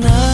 No.